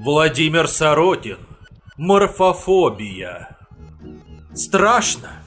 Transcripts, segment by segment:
Владимир Соротин. Морфофобия. Страшно.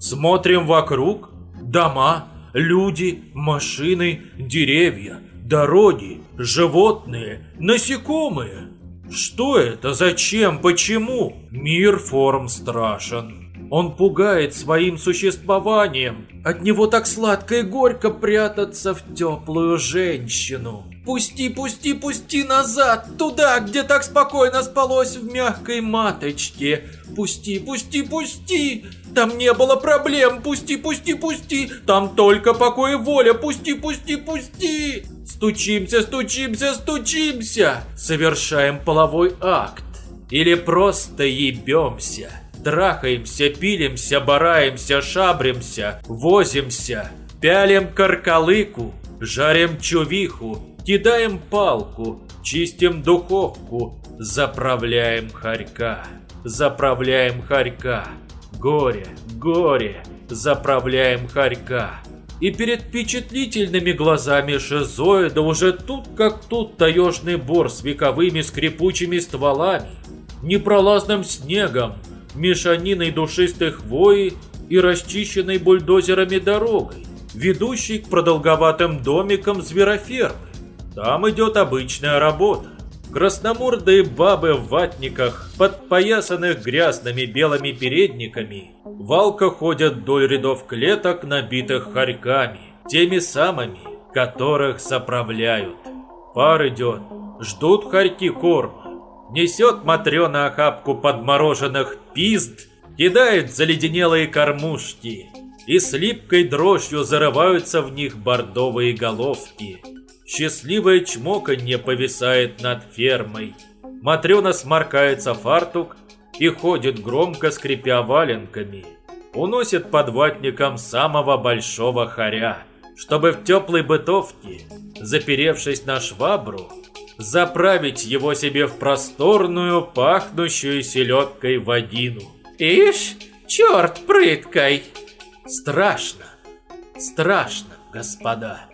Смотрим вокруг. Дома, люди, машины, деревья, дороги, животные, насекомые. Что это? Зачем? Почему? Мир форм страшен. Он пугает своим существованием. От него так сладко и горько прятаться в теплую женщину. Пусти, пусти, пусти назад, туда, где так спокойно спалось в мягкой маточке. Пусти, пусти, пусти. Там не было проблем, пусти, пусти, пусти. Там только покой и воля, пусти, пусти, пусти. Стучимся, стучимся, стучимся. Совершаем половой акт. Или просто ебемся. Трахаемся, пилимся, бараемся, шабремся, возимся, пялим каркалыку, жарим чувиху, кидаем палку, чистим духовку, заправляем хорька, заправляем хорька, горе, горе, заправляем хорька. И перед впечатлительными глазами шизоида уже тут как тут таежный бор с вековыми скрипучими стволами, непролазным снегом, мешаниной душистой хвои и расчищенной бульдозерами дорогой, ведущей к продолговатым домикам зверофермы. Там идет обычная работа. Красномордые бабы в ватниках, подпоясанных грязными белыми передниками, валко ходят вдоль рядов клеток, набитых хорьками, теми самыми, которых заправляют. Пар идет, ждут хорьки корма. Несет Матрена охапку подмороженных пизд, кидает заледенелые кормушки, и с липкой дрожью зарываются в них бордовые головки. Счастливое чмоканье повисает над фермой. Матрена сморкается фартук и ходит громко, скрипя валенками. Уносит под ватником самого большого хоря, чтобы в теплой бытовке, заперевшись на швабру, заправить его себе в просторную, пахнущую селедкой водину. Ишь, черт прыткой! Страшно, страшно, господа.